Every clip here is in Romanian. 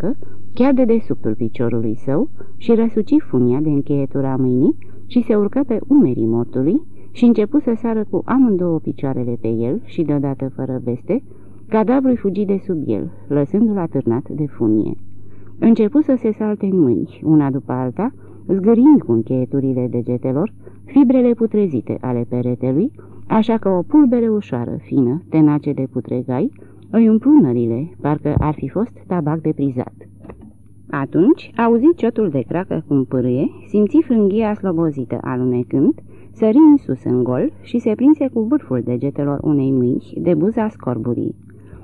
pleacă, chiar de desubtul piciorului său, și răsuci funia de încheietura mâinii și se urcă pe umerii mortului și începu să sară cu amândouă picioarele pe el și deodată fără veste, cadavrul fugi de sub el, lăsându-l atârnat de funie. Începu să se salte în mâini, una după alta, zgârind cu încheieturile degetelor fibrele putrezite ale peretelui, așa că o pulbere ușoară, fină, tenace de putregai, îi umplu nările, parcă ar fi fost tabac de prizat. Atunci auzi ciotul de cracă cum pârâie, simți frânghia slobozită alunecând, sări în sus în gol și se prinse cu vârful degetelor unei mâini de buza scorburii.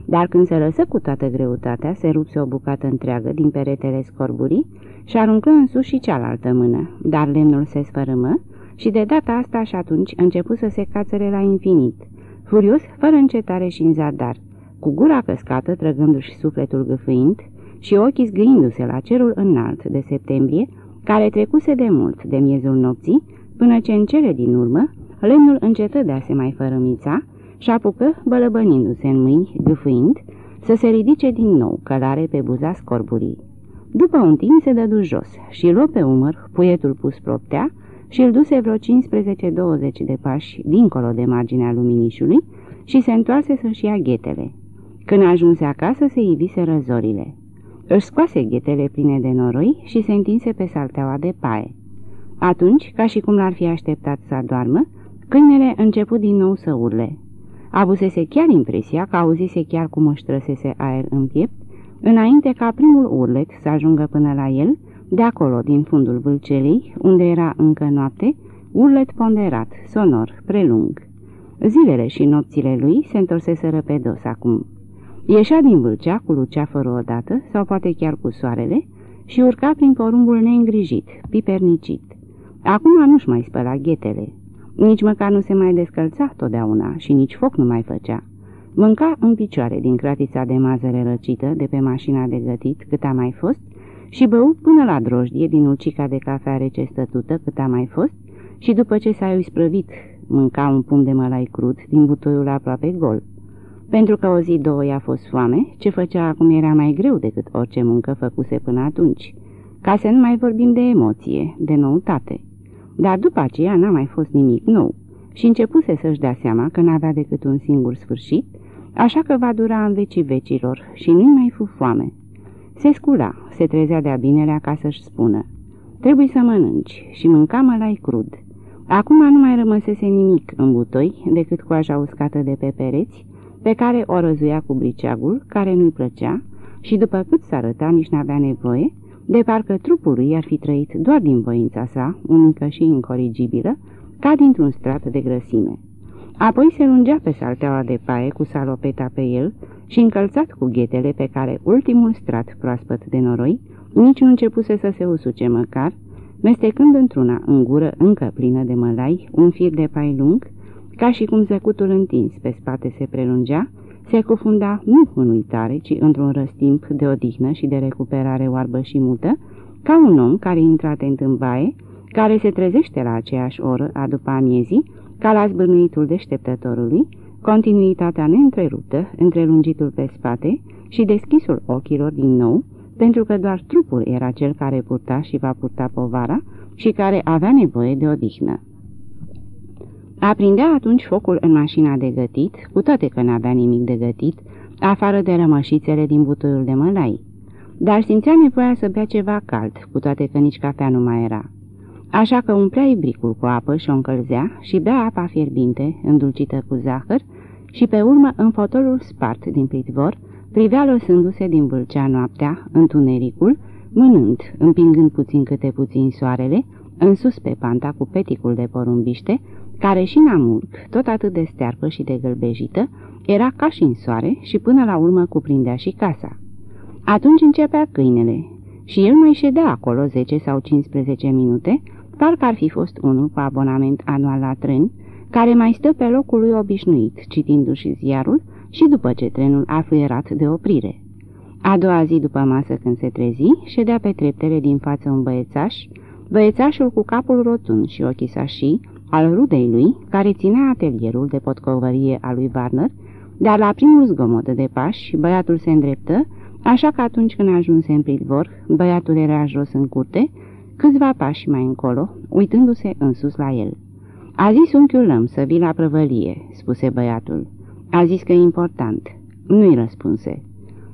Dar când se lăsă cu toată greutatea, se rupse o bucată întreagă din peretele scorburii și aruncă în sus și cealaltă mână, dar lemnul se sfărâmă și de data asta și atunci începu să se cațere la infinit, furios, fără încetare și în zadar, cu gura căscată, trăgându-și sufletul gâfâind și ochii zgâindu-se la cerul înalt de septembrie, care trecuse de mult de miezul nopții, până ce în cele din urmă, lemnul încetă de a se mai fărămița și apucă, bălăbănindu-se în mâini, gâfâind, să se ridice din nou călare pe buza scorburii. După un timp se dădu jos și luă pe umăr puietul pus proptea și îl duse vreo 15-20 de pași dincolo de marginea luminișului și se întoarse să-și ia ghetele. Când ajunse acasă, se ivise răzorile. Își scoase ghetele pline de noroi și se întinse pe salteaua de paie. Atunci, ca și cum l-ar fi așteptat să adormă, câinele început din nou să urle. Avusese chiar impresia că auzise chiar cum își trăsese aer în piept, înainte ca primul urlet să ajungă până la el, de acolo, din fundul vâlcelei, unde era încă noapte, urlet ponderat, sonor, prelung. Zilele și nopțile lui se întorseseră pe dos acum. Ieșea din vâlcea cu luceafărul odată, sau poate chiar cu soarele, și urca prin porumbul neîngrijit, pipernicit. Acum nu-și mai spăla ghetele. Nici măcar nu se mai descălța totdeauna și nici foc nu mai făcea. Mânca în picioare din cratița de mazăre răcită de pe mașina de gătit cât a mai fost și bău până la drojdie din ulcica de cafea rece stătută cât a mai fost și după ce s-a isprăvit mânca un pum de mălai crud din butoiul aproape gol. Pentru că o zi două i-a fost foame, ce făcea acum era mai greu decât orice muncă făcuse până atunci, ca să nu mai vorbim de emoție, de noutate. Dar după aceea n-a mai fost nimic nou și începuse să-și dea seama că n-avea decât un singur sfârșit, așa că va dura în vecii vecilor și nu-i mai fu foame. Se scula, se trezea de-a binelea ca să-și spună, trebuie să mănânci și mânca mălai crud. Acum nu mai rămăsese nimic în butoi decât coaja uscată de pe pereți, pe care o răzuia cu briceagul, care nu-i plăcea, și după cât s-arăta nici n-avea nevoie, de parcă trupul lui ar fi trăit doar din voința sa, unică și incorrigibilă, ca dintr-un strat de grăsime. Apoi se lungea pe salteaua de paie cu salopeta pe el și încălțat cu ghetele pe care ultimul strat proaspăt de noroi nici nu începuse să se usuce măcar, mestecând într-una în gură încă plină de mălai un fir de pai lung, ca și cum zăcutul întins pe spate se prelungea, se cufunda nu în uitare, ci într-un răstimp de odihnă și de recuperare oarbă și mută, ca un om care intră atent în baie, care se trezește la aceeași oră a după amiezii, ca la zbârnuitul deșteptătorului, continuitatea neîntreruptă, întrelungitul pe spate și deschisul ochilor din nou, pentru că doar trupul era cel care purta și va purta povara și care avea nevoie de odihnă. Aprindea atunci focul în mașina de gătit, cu toate că n-avea nimic de gătit, afară de rămășițele din butoiul de mălai. Dar simțea nevoia să bea ceva cald, cu toate că nici cafea nu mai era. Așa că umplea ibricul cu apă și o încălzea și bea apa fierbinte, îndulcită cu zahăr, și pe urmă în fotolul spart din pritvor, privea lăsându-se din vâlcea noaptea, întunericul, mânând, împingând puțin câte puțin soarele, în sus pe panta cu peticul de porumbiște, care și în amurg, tot atât de stearpă și de gălbejită, era ca și în soare și până la urmă cuprindea și casa. Atunci începea câinele și el mai ședea acolo 10 sau 15 minute, parcă ar fi fost unul cu abonament anual la tren, care mai stă pe locul lui obișnuit, citindu-și ziarul și după ce trenul a fluierat de oprire. A doua zi după masă când se trezi, ședea pe treptele din față un băiețaș, băiețașul cu capul rotund și ochii sașii, al rudei lui, care ținea atelierul de potcovărie a lui Warner, dar la primul zgomot de pași, băiatul se îndreptă, așa că atunci când ajunse în pridvor, băiatul era jos în curte, câțiva pași mai încolo, uitându-se în sus la el. A zis unchiul Lăm să vii la prăvălie," spuse băiatul. A zis că e important." Nu-i răspunse.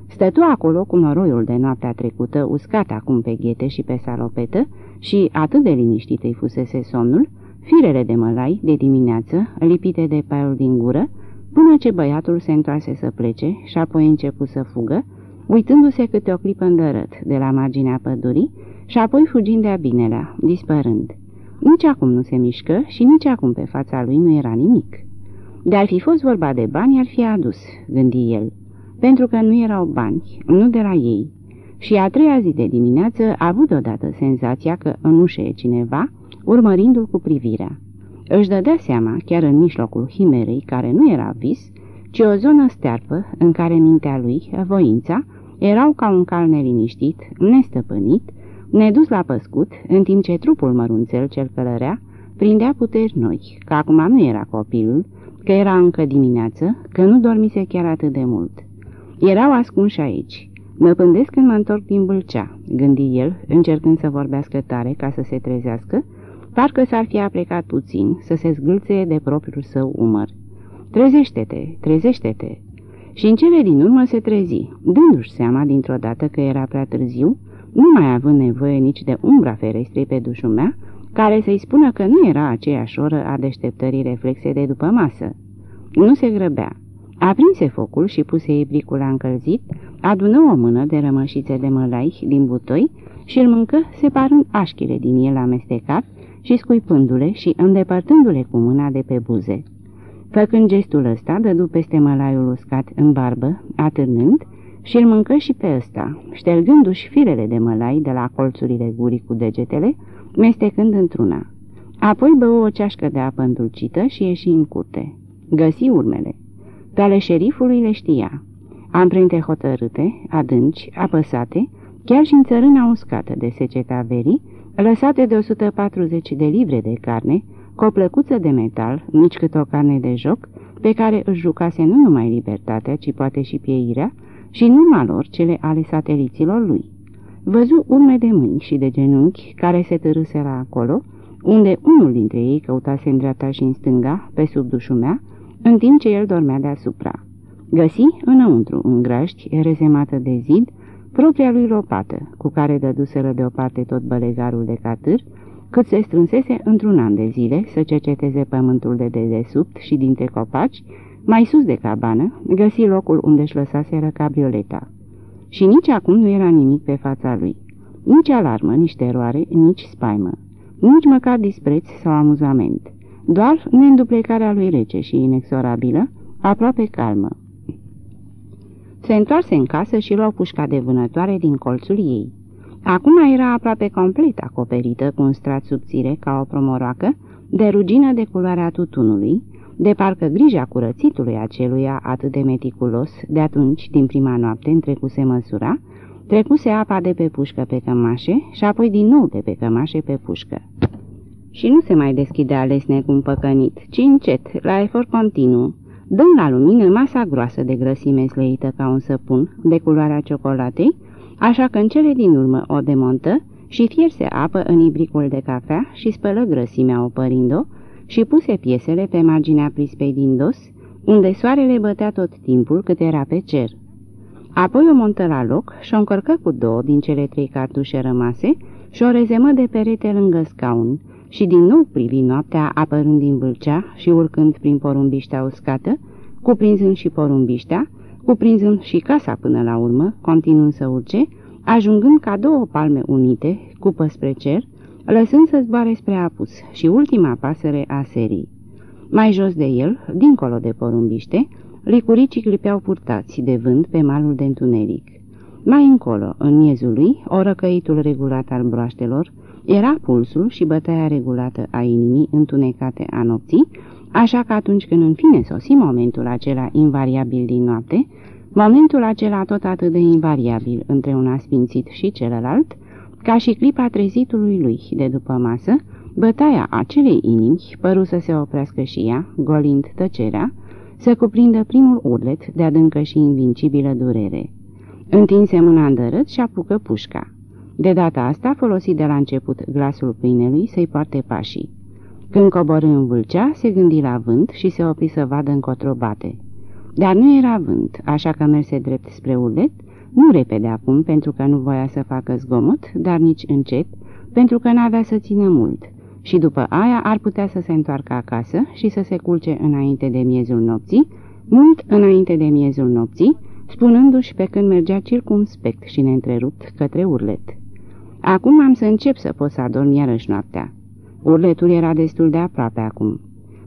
Stătu acolo cu noroiul de noaptea trecută, uscat acum pe ghete și pe salopetă, și atât de liniștit îi fusese somnul, firele de mălai de dimineață, lipite de paiul din gură, până ce băiatul se întoarse să plece și apoi începu să fugă, uitându-se câte o clipă îndărât de la marginea pădurii și apoi fugind de-a binelea, dispărând. Nici acum nu se mișcă și nici acum pe fața lui nu era nimic. De-ar fi fost vorba de bani, ar fi adus, gândi el, pentru că nu erau bani, nu de la ei. Și a treia zi de dimineață a avut odată senzația că în ușă e cineva, urmărindu-l cu privirea. Își dădea seama, chiar în mijlocul himerei, care nu era vis, ci o zonă stearpă în care mintea lui, voința, erau ca un cal neliniștit, nestăpânit, nedus la păscut, în timp ce trupul mărunțel cel călărea prindea puteri noi, că acum nu era copilul, că era încă dimineață, că nu dormise chiar atât de mult. Erau ascunși aici. Mă pândesc când mă întorc din Bâlcea, gândi el, încercând să vorbească tare ca să se trezească, parcă s-ar fi aplecat puțin să se zgâlțe de propriul său umăr. Trezește-te, trezește-te! Și în cele din urmă se trezi, dându-și seama dintr-o dată că era prea târziu, nu mai având nevoie nici de umbra ferestrei pe dușumea, care să-i spună că nu era aceeași oră a deșteptării reflexe de după masă. Nu se grăbea. Aprinse focul și puse ibricul la încălzit, adună o mână de rămășițe de mălai din butoi și îl mâncă separând așchile din el amestecat și scuipându-le și îndepărtându-le cu mâna de pe buze. Făcând gestul ăsta, dădu peste mălaiul uscat în barbă, atârnând, și îl mâncă și pe ăsta, ștergându-și firele de mălai de la colțurile gurii cu degetele, mestecând într-una. Apoi bău o ceașcă de apă îndulcită și ieși în curte. Găsi urmele. Pe ale șerifului le știa. Amprente hotărâte, adânci, apăsate, chiar și în țărâna uscată de seceta verii, lăsate de 140 de livre de carne, cu o plăcuță de metal, nici cât o carne de joc, pe care își jucase nu numai libertatea, ci poate și pieirea, și în urma lor cele ale sateliților lui. Văzu urme de mâini și de genunchi care se târâseră acolo, unde unul dintre ei căutase în dreapta și în stânga, pe sub dușumea, în timp ce el dormea deasupra. Găsi înăuntru, în graști, rezemată de zid, propria lui lopată, cu care dăduseră deoparte tot bălegarul de catâr, cât se strânsese într-un an de zile să cerceteze pământul de dedesubt și dintre copaci, mai sus de cabană, găsi locul unde își lăsaseră cabrioleta. Și nici acum nu era nimic pe fața lui. Nici alarmă, nici teroare, nici spaimă. Nici măcar dispreț sau amuzament. Doar neînduplecarea lui rece și inexorabilă, aproape calmă. Se întoarse în casă și luă pușca de vânătoare din colțul ei. Acum era aproape complet acoperită cu un strat subțire ca o promoroacă, de rugină de culoarea tutunului, de parcă grija curățitului aceluia atât de meticulos, de atunci, din prima noapte, întrecuse măsura, trecuse apa de pe pușcă pe cămașe și apoi din nou de pe cămașe pe pușcă. Și nu se mai deschidea lesne cu un păcănit, ci încet, la efort continuu, dând la lumină masa groasă de grăsime sleită ca un săpun, de culoarea ciocolatei, așa că în cele din urmă o demontă și fierse apă în ibricul de cafea și spălă grăsimea opărind-o și puse piesele pe marginea prispei din dos, unde soarele bătea tot timpul cât era pe cer. Apoi o montă la loc și o încărcă cu două din cele trei cartușe rămase și o rezemă de perete lângă scaun și din nou privi noaptea apărând din vâlcea și urcând prin porumbiștea uscată, cuprinzând și porumbiștea, cuprinzând și casa până la urmă, continuând să urce, ajungând ca două palme unite, cupă spre cer, lăsând să zboare spre apus și ultima pasăre a serii. Mai jos de el, dincolo de porumbiște, licuricii clipeau purtați de vânt pe malul de întuneric. Mai încolo, în miezul lui, orăcăitul regulat al broaștelor, era pulsul și bătaia regulată a inimii întunecate a nopții, așa că atunci când în fine sosi momentul acela invariabil din noapte, momentul acela tot atât de invariabil între un asfințit și celălalt, ca și clipa trezitului lui de după masă, bătaia acelei inimi păru să se oprească și ea, golind tăcerea, să cuprindă primul urlet de adâncă și invincibilă durere. Întinse mâna îndărât și apucă pușca. De data asta folosi de la început glasul câinelui să-i poarte pașii. Când coborâ în vâlcea, se gândi la vânt și se opri să vadă încotro bate. Dar nu era vânt, așa că merse drept spre urlet, nu repede acum pentru că nu voia să facă zgomot, dar nici încet, pentru că n-avea să țină mult. Și după aia ar putea să se întoarcă acasă și să se culce înainte de miezul nopții, mult înainte de miezul nopții, spunându-și pe când mergea circumspect și neîntrerupt către urlet. Acum am să încep să pot să adorm iarăși noaptea. Urletul era destul de aproape acum.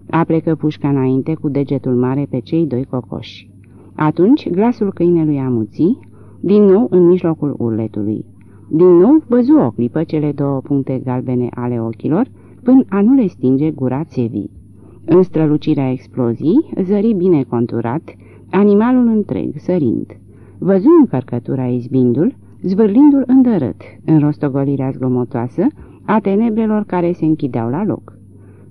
Aplecă pușca înainte cu degetul mare pe cei doi cocoși. Atunci glasul câinelui amuții, din nou în mijlocul urletului. Din nou văzu o clipă cele două puncte galbene ale ochilor, până a nu le stinge gura țevii. În strălucirea explozii, zări bine conturat, animalul întreg, sărind. Văzu încărcătura izbindul, zvârlindu-l îndărât, în rostogolirea zgomotoasă a tenebrelor care se închideau la loc.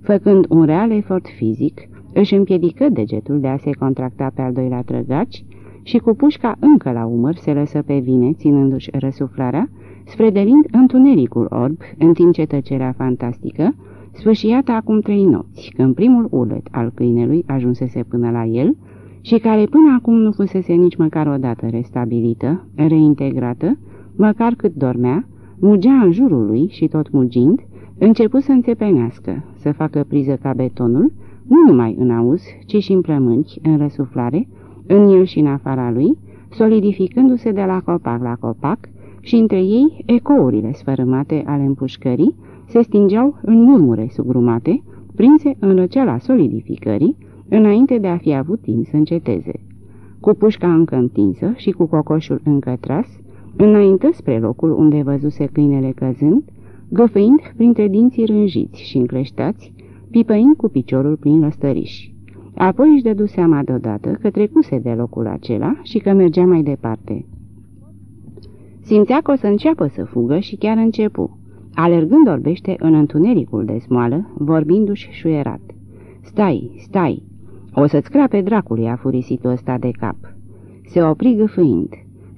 Făcând un real efort fizic, își împiedică degetul de a se contracta pe al doilea trăgaci și cu pușca încă la umăr se lăsă pe vine, ținându-și răsuflarea, spredelind întunericul orb, în timp ce tăcerea fantastică, sfâșiată acum trei nopți, când primul urlet al câinelui ajunsese până la el și care până acum nu fusese nici măcar o dată restabilită, reintegrată, măcar cât dormea, mugea în jurul lui și tot mugind, început să înțepenească, să facă priză ca betonul, nu numai în auz, ci și în plămânchi, în răsuflare, în el și în afara lui, solidificându-se de la copac la copac și între ei ecourile sfărâmate ale împușcării se stingeau în murmure sugrumate, prinse în răceala solidificării, înainte de a fi avut timp să înceteze. Cu pușca încă întinsă și cu cocoșul încă tras, înainte spre locul unde văzuse câinele căzând, găfăind printre dinții rânjiți și încleștați, pipăind cu piciorul prin lăstăriși. Apoi își dădu seama deodată că trecuse de locul acela și că mergea mai departe. Simțea că o să înceapă să fugă și chiar începu, alergând orbește în întunericul de smoală, vorbindu-și șuierat. Stai, stai! O să-ți crape dracului afurisitul ăsta de cap!" Se opri gâfâind.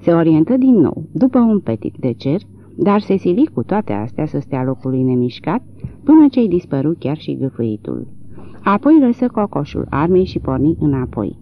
Se orientă din nou, după un petic de cer, dar se sili cu toate astea să stea locului nemișcat, până ce-i dispăru chiar și gâfâitul. Apoi lăsă cocoșul armei și porni înapoi.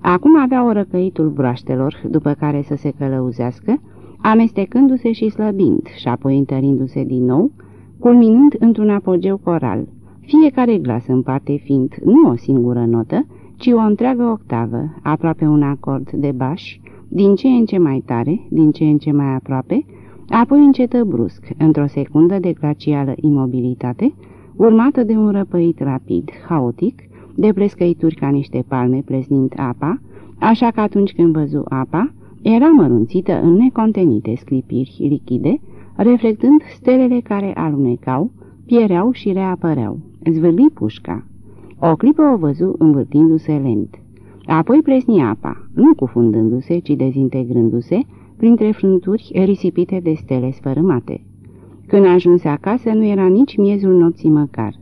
Acum avea o răcăitul broaștelor, după care să se călăuzească, amestecându-se și slăbind și apoi întărindu-se din nou, culminând într-un apogeu coral, fiecare glas în parte fiind nu o singură notă, ci o întreagă octavă, aproape un acord de baș, din ce în ce mai tare, din ce în ce mai aproape, apoi încetă brusc, într-o secundă de glacială imobilitate, urmată de un răpăit rapid, haotic, de plescăituri ca niște palme pleznind apa, așa că atunci când văzu apa, era mărunțită în necontenite sclipiri lichide, reflectând stelele care alunecau, piereau și reapăreau. Zvârli pușca. O clipă o văzu învârtindu-se lent. Apoi plesni apa, nu cufundându-se, ci dezintegrându-se, printre frânturi risipite de stele sfărâmate. Când ajunse acasă, nu era nici miezul nopții măcar.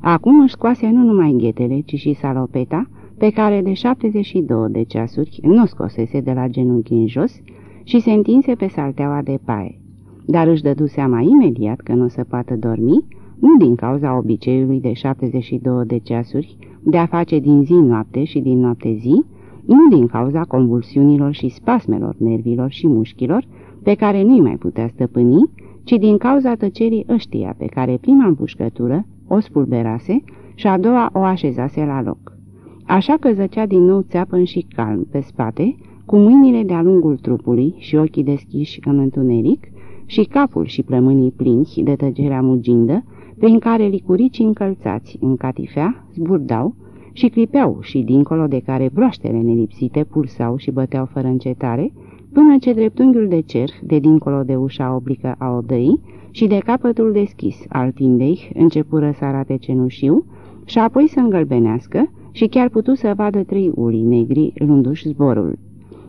Acum își scoase nu numai ghetele, ci și salopeta, pe care de 72 de ceasuri nu scosese de la genunchi în jos și se întinse pe salteaua de paie. Dar își dădu seama imediat că nu o să poată dormi, nu din cauza obiceiului de 72 de ceasuri de a face din zi noapte și din noapte zi, nu din cauza convulsiunilor și spasmelor nervilor și mușchilor pe care nu-i mai putea stăpâni, ci din cauza tăcerii ăștia pe care prima împușcătură o spulberase și a doua o așezase la loc. Așa că zăcea din nou țeapăn și calm pe spate, cu mâinile de-a lungul trupului și ochii deschiși în întuneric, și capul și plămânii plinți de tăgerea mugindă, prin care licuricii încălțați în catifea zburdau și clipeau și dincolo de care broaștele nelipsite pulsau și băteau fără încetare, până ce dreptunghiul de cer, de dincolo de ușa oblică a odăii și de capătul deschis al tindei, începură să arate cenușiu și apoi să îngălbenească și chiar putu să vadă trei uli negri luându-și zborul.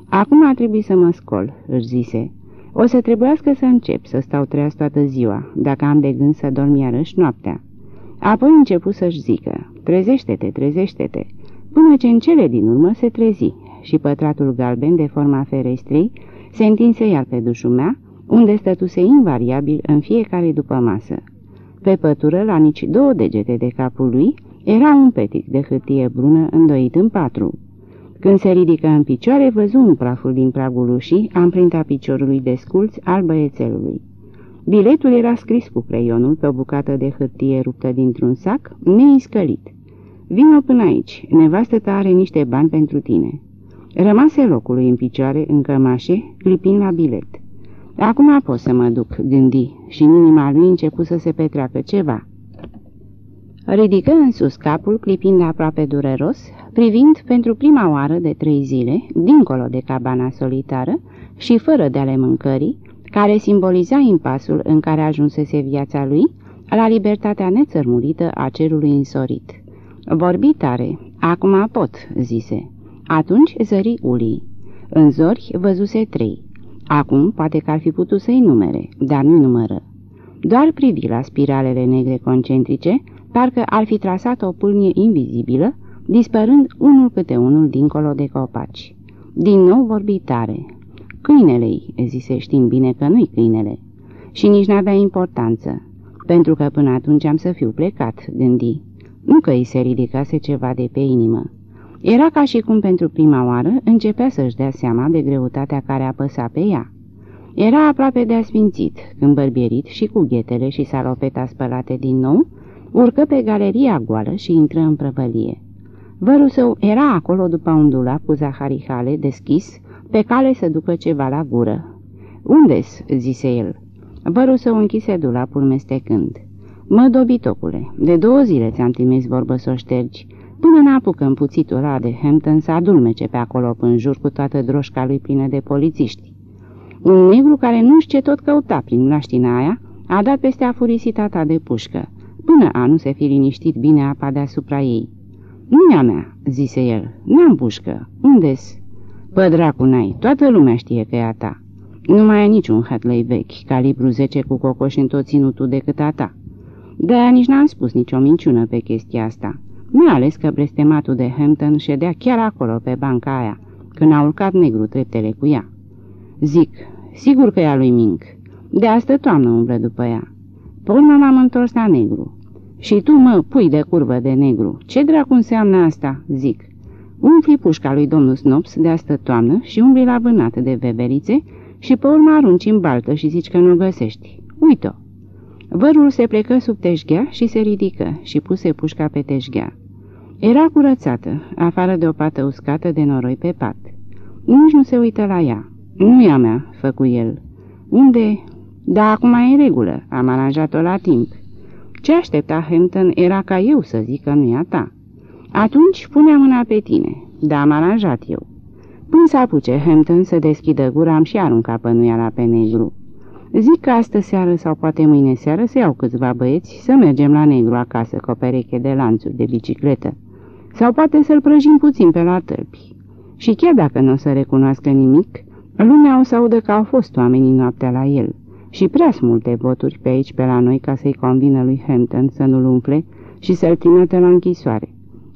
Acum a trebuit să mă scol," își zise. O să trebuiască să încep să stau treaz toată ziua, dacă am de gând să dorm iarăși noaptea." Apoi început să-și zică, trezește-te, trezește-te, până ce în cele din urmă se trezi și pătratul galben de forma ferestrei Se întinse iar pe dușumea, unde stătuse invariabil în fiecare după masă. Pe pătură, la nici două degete de capul lui, era un petic de hârtie brună îndoit în patru. Când se ridică în picioare, văzu un praful din pragul ușii, amprinta piciorului de sculți al băiețelului. Biletul era scris cu creionul pe o bucată de hârtie ruptă dintr-un sac, neiscălit. Vino până aici, nevastă ta are niște bani pentru tine. Rămase locului în picioare, în cămașe, clipind la bilet. Acum pot să mă duc, gândi, și în inima lui începu să se petreacă ceva. Ridică în sus capul, clipind aproape dureros, privind pentru prima oară de trei zile, dincolo de cabana solitară și fără de ale mâncării, care simboliza impasul în care ajunsese viața lui, la libertatea nețărmurită a cerului însorit. Vorbi tare, acum pot, zise. Atunci zări ulii. În zori văzuse trei. Acum poate că ar fi putut să-i numere, dar nu numără. Doar privi la spiralele negre concentrice, parcă ar fi trasat o pâlnie invizibilă, dispărând unul câte unul dincolo de copaci. Din nou vorbi tare. Câinele-i, zise știind bine că nu-i câinele. Și nici n-avea importanță, pentru că până atunci am să fiu plecat, gândi. Nu că îi se ridicase ceva de pe inimă. Era ca și cum pentru prima oară începea să-și dea seama de greutatea care apăsa pe ea. Era aproape de asfințit, când bărbierit și cu ghetele și salopeta spălate din nou, urcă pe galeria goală și intră în prăvălie. Vărul său era acolo după un dulap cu zaharihale deschis, pe cale să ducă ceva la gură. Unde-s?" zise el. Vărul său închise dulapul mestecând. Mă, dobitocule, de două zile ți-am trimis vorbă să o ștergi, până n-apucă puțitul ăla de Hampton să adulmece pe acolo în jur cu toată droșca lui plină de polițiști. Un negru care nu știe tot căuta prin laștina aia, a dat peste afurisita ta de pușcă, până a nu se fi liniștit bine apa deasupra ei. Nu-i a mea," zise el, n-am pușcă. Unde-s?" Pă dracu n-ai, toată lumea știe că e a ta. Nu mai ai niciun hatlei vechi, calibru 10 cu cocoș în tot ținutul decât a ta. De-aia nici n-am spus nicio minciună pe chestia asta. Mi-a ales că blestematul de Hampton ședea chiar acolo pe banca aia, când a urcat negru treptele cu ea. Zic, sigur că e a lui Mink. De astă toamnă umblă după ea. Pe urmă m-am întors la negru. Și tu, mă, pui de curvă de negru. Ce dracu înseamnă asta? Zic. Umfli pușca lui domnul Snops de astă toamnă și umbli la vânată de veverițe și pe urmă arunci în baltă și zici că nu găsești. Uită-o. Vărul se plecă sub teșghea și se ridică și puse pușca pe teșghea. Era curățată, afară de o pată uscată de noroi pe pat. Nici nu se uită la ea. Nu e a mea, făcu el. Unde? Da, acum e în regulă, am aranjat-o la timp. Ce aștepta Hampton era ca eu să zic că nu e a ta. Atunci punea mâna pe tine, da, am aranjat eu. Până să apuce Hampton să deschidă gura, am și aruncat pănuiala pe negru. Zic că astă seară sau poate mâine seară să iau câțiva băieți să mergem la negru acasă cu o pereche de lanțuri de bicicletă. Sau poate să-l prăjim puțin pe la tălpi. Și chiar dacă nu o să recunoască nimic, lumea o să audă că au fost oamenii noaptea la el. Și prea multe voturi pe aici pe la noi ca să-i convină lui Hampton să nu-l umple și să-l trimită la închisoare.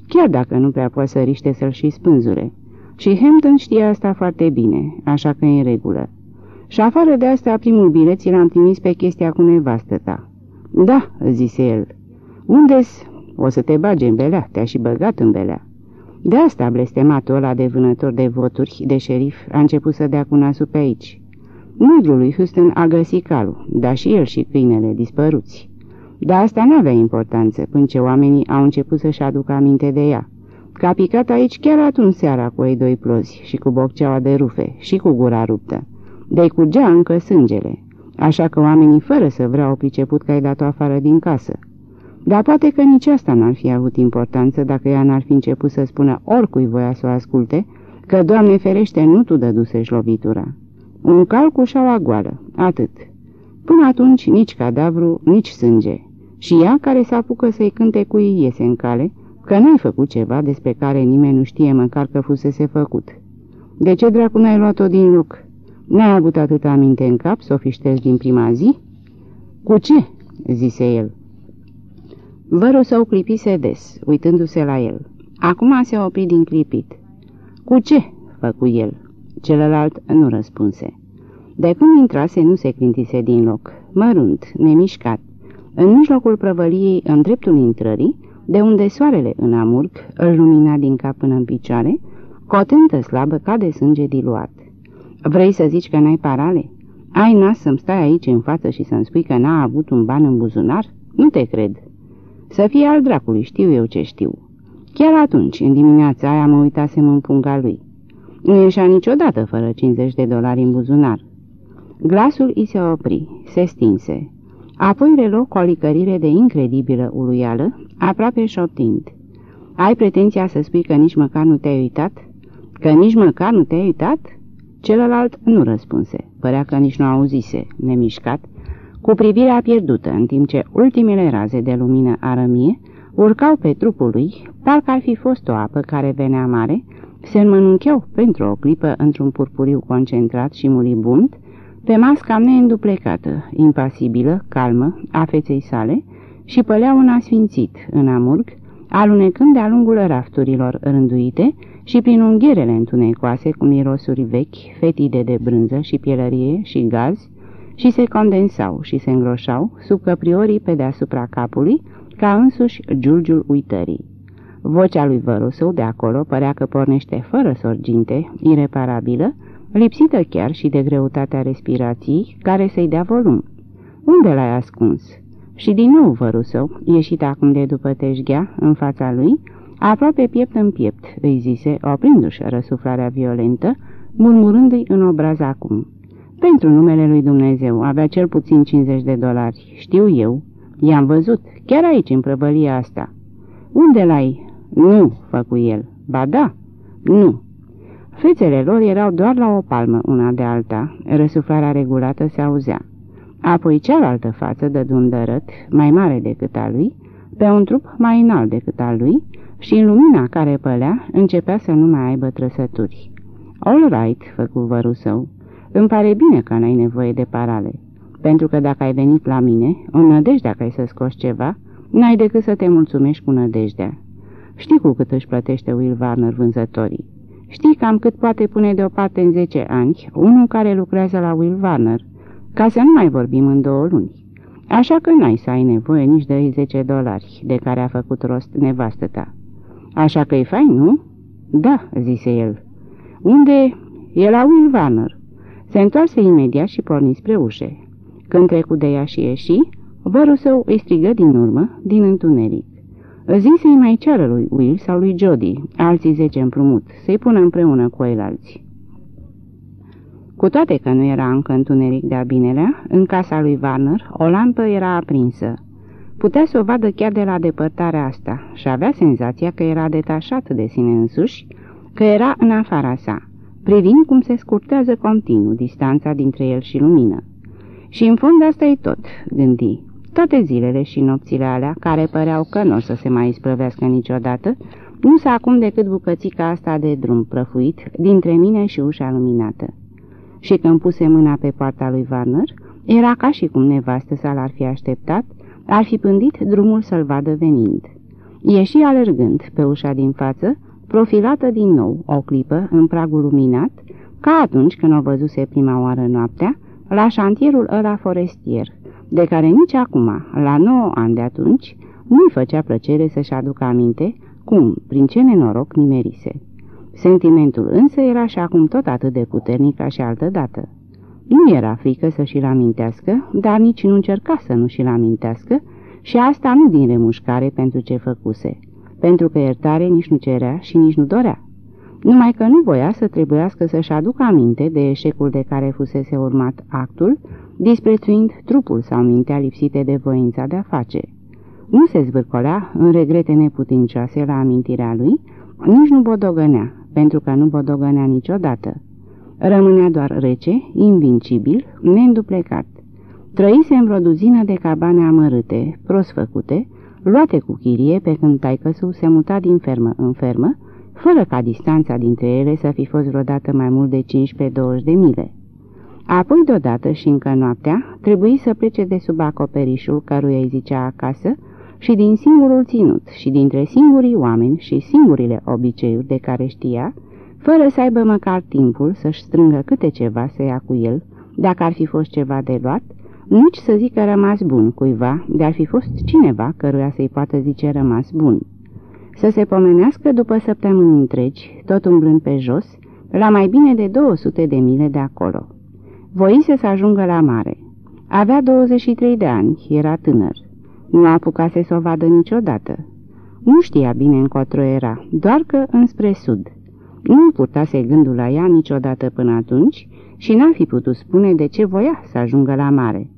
Chiar dacă nu prea poate să riște să-l și spânzure. Și Hampton știe asta foarte bine, așa că e în regulă. Și afară de asta, primul bilet ți l-am trimis pe chestia cu nevastă ta. Da, zise el. Unde-s? O să te bage în belea, te-a și băgat în belea. De asta blestematul ăla de vânător de voturi, de șerif, a început să dea cu nasul pe aici. Negrul lui Houston a găsit calul, dar și el și câinele dispăruți. Dar asta nu avea importanță, până ce oamenii au început să-și aducă aminte de ea. Că a picat aici chiar atunci seara cu ei doi plozi și cu bocceaua de rufe și cu gura ruptă. De-i curgea încă sângele, așa că oamenii fără să vrea au priceput că ai dat-o afară din casă. Dar poate că nici asta n-ar fi avut importanță dacă ea n-ar fi început să spună oricui voia să o asculte, că, Doamne ferește, nu tu dădusești lovitura. Un cal cu șaua goală, atât. Până atunci nici cadavru, nici sânge. Și ea care se apucă să-i cânte cu ei iese în cale, că n-ai făcut ceva despre care nimeni nu știe măcar că fusese făcut. De ce dracu n-ai luat-o din loc? N-ai avut atâta aminte în cap să o fi din prima zi? Cu ce? zise el. Vărul său clipise des, uitându-se la el. Acum se opri din clipit. Cu ce? făcu el. Celălalt nu răspunse. De cum intrase, nu se clintise din loc, mărunt, nemișcat. În mijlocul prăvăliei, în dreptul intrării, de unde soarele în amurg îl lumina din cap până în picioare, cotentă slabă ca de sânge diluat. Vrei să zici că n-ai parale? Ai nas să-mi stai aici în față și să-mi spui că n-a avut un ban în buzunar? Nu te cred. Să fie al dracului, știu eu ce știu. Chiar atunci, în dimineața aia, mă uitasem în punga lui. Nu ieșea niciodată fără 50 de dolari în buzunar. Glasul i se opri, se stinse. Apoi reluă cu o licărire de incredibilă uluială, aproape șoptind. Ai pretenția să spui că nici măcar nu te-ai uitat? Că nici măcar nu te-ai uitat?" Celălalt nu răspunse, părea că nici nu auzise, nemișcat, cu privirea pierdută, în timp ce ultimele raze de lumină arămie urcau pe trupul lui, parcă ar fi fost o apă care venea mare, se înmănuncheau pentru o clipă într-un purpuriu concentrat și muribund, pe masca neînduplecată, impasibilă, calmă, a feței sale și păleau un asfințit în amurg, alunecând de-a lungul rafturilor rânduite și prin unghierele întunecoase cu mirosuri vechi, fetide de brânză și pielărie și gaz, și se condensau și se îngroșau sub căpriorii pe deasupra capului, ca însuși giulgiul uitării. Vocea lui vărusău de acolo părea că pornește fără sorginte, ireparabilă, lipsită chiar și de greutatea respirației, care să-i dea volum. Unde l-ai ascuns? Și din nou vărusău, ieșit acum de după teșghea, în fața lui, Aproape piept în piept, îi zise, oprindu-și răsuflarea violentă, murmurându-i în obraz acum. Pentru numele lui Dumnezeu avea cel puțin 50 de dolari, știu eu. I-am văzut, chiar aici, în prăvălia asta. Unde l-ai? Nu, făcu el. Ba da, nu. Fețele lor erau doar la o palmă una de alta, răsuflarea regulată se auzea. Apoi cealaltă față de dundărăt, mai mare decât a lui, pe un trup mai înalt decât al lui, și în lumina care pălea începea să nu mai aibă trăsături. All right, făcu vărul său, îmi pare bine că n-ai nevoie de parale, pentru că dacă ai venit la mine, o nădejde dacă ai să scoți ceva, n-ai decât să te mulțumești cu nădejdea. Știi cu cât își plătește Will Warner vânzătorii. Știi cam cât poate pune deoparte în 10 ani unul care lucrează la Will Warner, ca să nu mai vorbim în două luni. Așa că n-ai să ai nevoie nici de 10 dolari de care a făcut rost nevastă ta. Așa că e fain, nu?" Da," zise el. Unde? E la Will Vanner." Se întoarse imediat și porni spre ușe. Când trecu de ea și ieși, vărul său îi strigă din urmă, din întuneric. Zise-i mai ceară lui Will sau lui Jody, alții zece împrumut, să-i pună împreună cu el alții. Cu toate că nu era încă întuneric de-a binelea, în casa lui Warner o lampă era aprinsă. Putea să o vadă chiar de la depărtarea asta și avea senzația că era detașat de sine însuși, că era în afara sa, privind cum se scurtează continuu distanța dintre el și lumină. Și în fond asta e tot, gândi. Toate zilele și nopțile alea, care păreau că nu o să se mai isprăvească niciodată, nu s-a acum decât bucățica asta de drum prăfuit dintre mine și ușa luminată. Și când puse mâna pe poarta lui Warner, era ca și cum nevastă sa l-ar fi așteptat ar fi pândit drumul să-l vadă venind. Ieși alergând pe ușa din față, profilată din nou o clipă în pragul luminat, ca atunci când o văzuse prima oară noaptea, la șantierul ăla forestier, de care nici acum, la 9 ani de atunci, nu-i făcea plăcere să-și aducă aminte cum, prin ce nenoroc nimerise. Sentimentul însă era și acum tot atât de puternic ca și altă dată. Nu era frică să și-l amintească, dar nici nu încerca să nu și-l amintească și asta nu din remușcare pentru ce făcuse, pentru că iertare nici nu cerea și nici nu dorea. Numai că nu voia să trebuiască să-și aducă aminte de eșecul de care fusese urmat actul, disprețuind trupul sau mintea lipsite de voința de a face. Nu se zvârcolea în regrete neputincioase la amintirea lui, nici nu bodogănea, pentru că nu bodogănea niciodată. Rămânea doar rece, invincibil, neînduplecat. Trăise în vreo duzină de cabane amărâte, prost făcute, luate cu chirie pe când taicăsul se muta din fermă în fermă, fără ca distanța dintre ele să fi fost vreodată mai mult de 15-20 de mile. Apoi, deodată și încă noaptea, trebuie să plece de sub acoperișul căruia îi zicea acasă și din singurul ținut și dintre singurii oameni și singurile obiceiuri de care știa, fără să aibă măcar timpul să-și strângă câte ceva să ia cu el dacă ar fi fost ceva de luat, nici să zică rămas bun cuiva, de ar fi fost cineva căruia să-i poată zice rămas bun. Să se pomenească după săptămâni întregi, tot umblând pe jos, la mai bine de 200 de mile de acolo. Voise să ajungă la mare. Avea 23 de ani, era tânăr. Nu apucase să o vadă niciodată. Nu știa bine încotro era, doar că înspre sud. Nu purtase gândul la ea niciodată până atunci și n-ar fi putut spune de ce voia să ajungă la mare.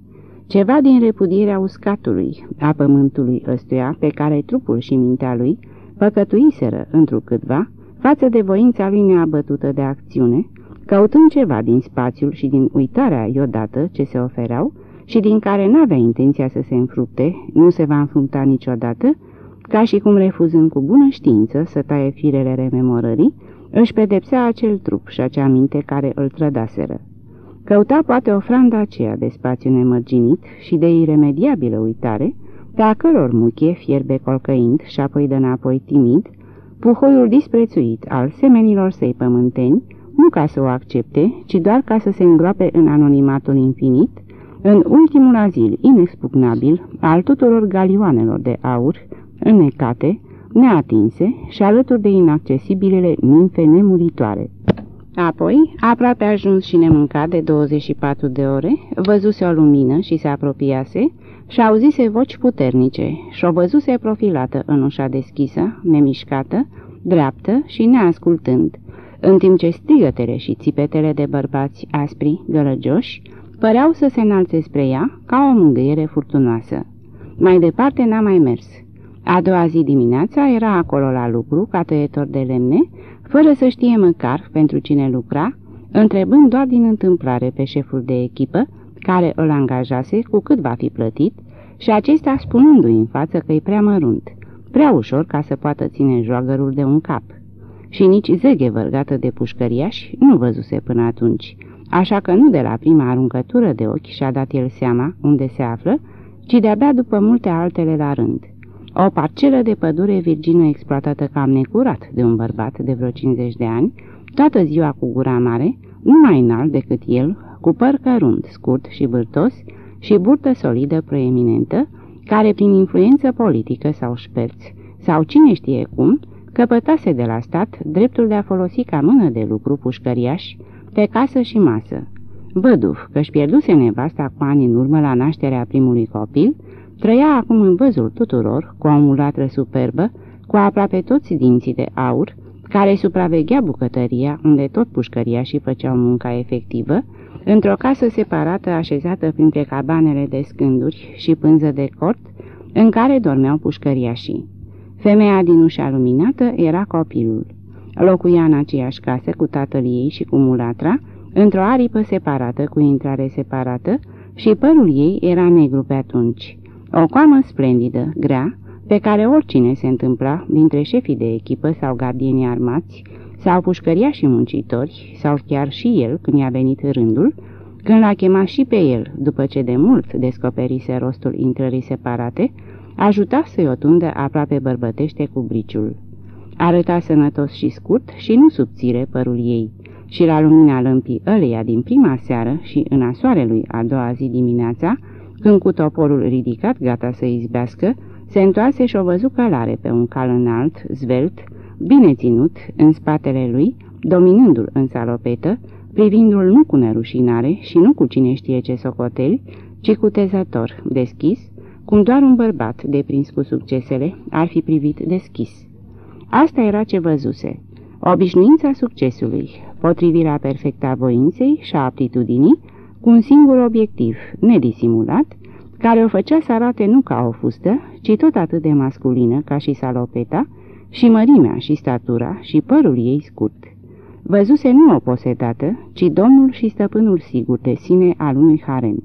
Ceva din repudierea uscatului, a pământului ăstuia, pe care trupul și mintea lui păcătuiseră întrucâtva, față de voința lui neabătută de acțiune, căutând ceva din spațiul și din uitarea iodată ce se ofereau și din care n-avea intenția să se înfrupte, nu se va înfrunta niciodată, ca și cum refuzând cu bună știință să taie firele rememorării, își pedepsea acel trup și acea minte care îl trădaseră. Căuta poate ofranda aceea de spațiu nemărginit și de iremediabilă uitare, pe a căror muchie fierbe colcăind și apoi de înapoi timid, puhoiul disprețuit al semenilor săi pământeni, nu ca să o accepte, ci doar ca să se îngroape în anonimatul infinit, în ultimul azil inexpugnabil al tuturor galioanelor de aur, înnecate, neatinse și alături de inaccesibilele nimfe nemuritoare. Apoi, aproape ajuns și nemâncat de 24 de ore, văzuse o lumină și se apropiase și auzise voci puternice și o văzuse profilată în ușa deschisă, nemișcată, dreaptă și neascultând, în timp ce strigătele și țipetele de bărbați aspri, gălăgioși, păreau să se înalțe spre ea ca o mângâiere furtunoasă. Mai departe n-a mai mers. A doua zi dimineața era acolo la lucru, ca tăietor de lemne, fără să știe măcar pentru cine lucra, întrebând doar din întâmplare pe șeful de echipă, care îl angajase cu cât va fi plătit, și acesta spunându-i în față că e prea mărunt, prea ușor ca să poată ține joagărul de un cap. Și nici zeghe vărgată de pușcăriași nu văzuse până atunci, așa că nu de la prima aruncătură de ochi și-a dat el seama unde se află, ci de-abia după multe altele la rând. O parcelă de pădure virgină exploatată cam necurat de un bărbat de vreo 50 de ani, toată ziua cu gura mare, nu mai înalt decât el, cu păr cărunt, scurt și bârtos și burtă solidă preeminentă, care prin influență politică sau șperț, sau cine știe cum, căpătase de la stat dreptul de a folosi ca mână de lucru pușcăriaș pe casă și masă. Văduf, că-și pierduse nevasta cu ani în urmă la nașterea primului copil, trăia acum în văzul tuturor, cu o mulatră superbă, cu aproape toți dinții de aur, care supraveghea bucătăria, unde tot pușcăria și făceau munca efectivă, într-o casă separată așezată printre cabanele de scânduri și pânză de cort, în care dormeau pușcăriașii. Femeia din ușa luminată era copilul. Locuia în aceeași casă cu tatăl ei și cu mulatra, într-o aripă separată cu intrare separată și părul ei era negru pe atunci. O coamă splendidă, grea, pe care oricine se întâmpla dintre șefii de echipă sau gardienii armați, sau pușcăria și muncitori, sau chiar și el când i-a venit rândul, când l-a chemat și pe el, după ce de mult descoperise rostul intrării separate, ajuta să-i o tundă aproape bărbătește cu briciul. Arăta sănătos și scurt și nu subțire părul ei, și la lumina lămpii ăleia din prima seară și în asoarelui a doua zi dimineața, când cu toporul ridicat gata să izbească, se întoarse și o văzu călare pe un cal înalt, zvelt, bine ținut, în spatele lui, dominându-l în salopetă, privindu-l nu cu nerușinare și nu cu cine știe ce socoteli, ci cu tezător, deschis, cum doar un bărbat, deprins cu succesele, ar fi privit deschis. Asta era ce văzuse. Obișnuința succesului, potrivirea perfectă a voinței și a aptitudinii, cu un singur obiectiv, nedisimulat, care o făcea să arate nu ca o fustă, ci tot atât de masculină ca și salopeta, și mărimea și statura și părul ei scurt. Văzuse nu o posedată, ci domnul și stăpânul sigur de sine al unui harem.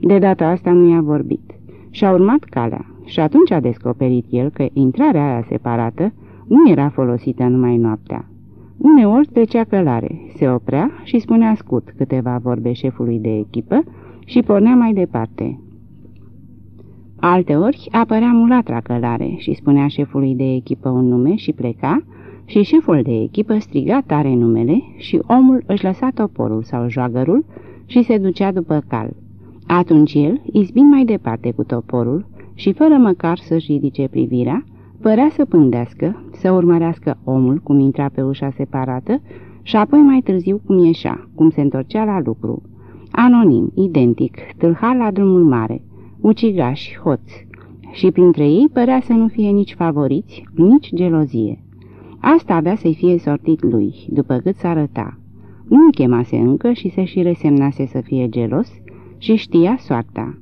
De data asta nu i-a vorbit. Și-a urmat calea și atunci a descoperit el că intrarea aia separată nu era folosită numai noaptea. Uneori trecea călare, se oprea și spunea scurt câteva vorbe șefului de echipă și pornea mai departe. Alteori apărea mulatra călare și spunea șefului de echipă un nume și pleca, și șeful de echipă striga tare numele și omul își lăsa toporul sau joagărul și se ducea după cal. Atunci el, izbind mai departe cu toporul și fără măcar să-și ridice privirea, părea să pândească, să urmărească omul cum intra pe ușa separată și apoi mai târziu cum ieșea, cum se întorcea la lucru. Anonim, identic, tâlhar la drumul mare, ucigași, hoți, și printre ei părea să nu fie nici favoriți, nici gelozie. Asta avea să-i fie sortit lui, după cât s-arăta. Nu-l chemase încă și se și resemnase să fie gelos și știa soarta.